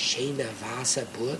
schöne Wasserburg.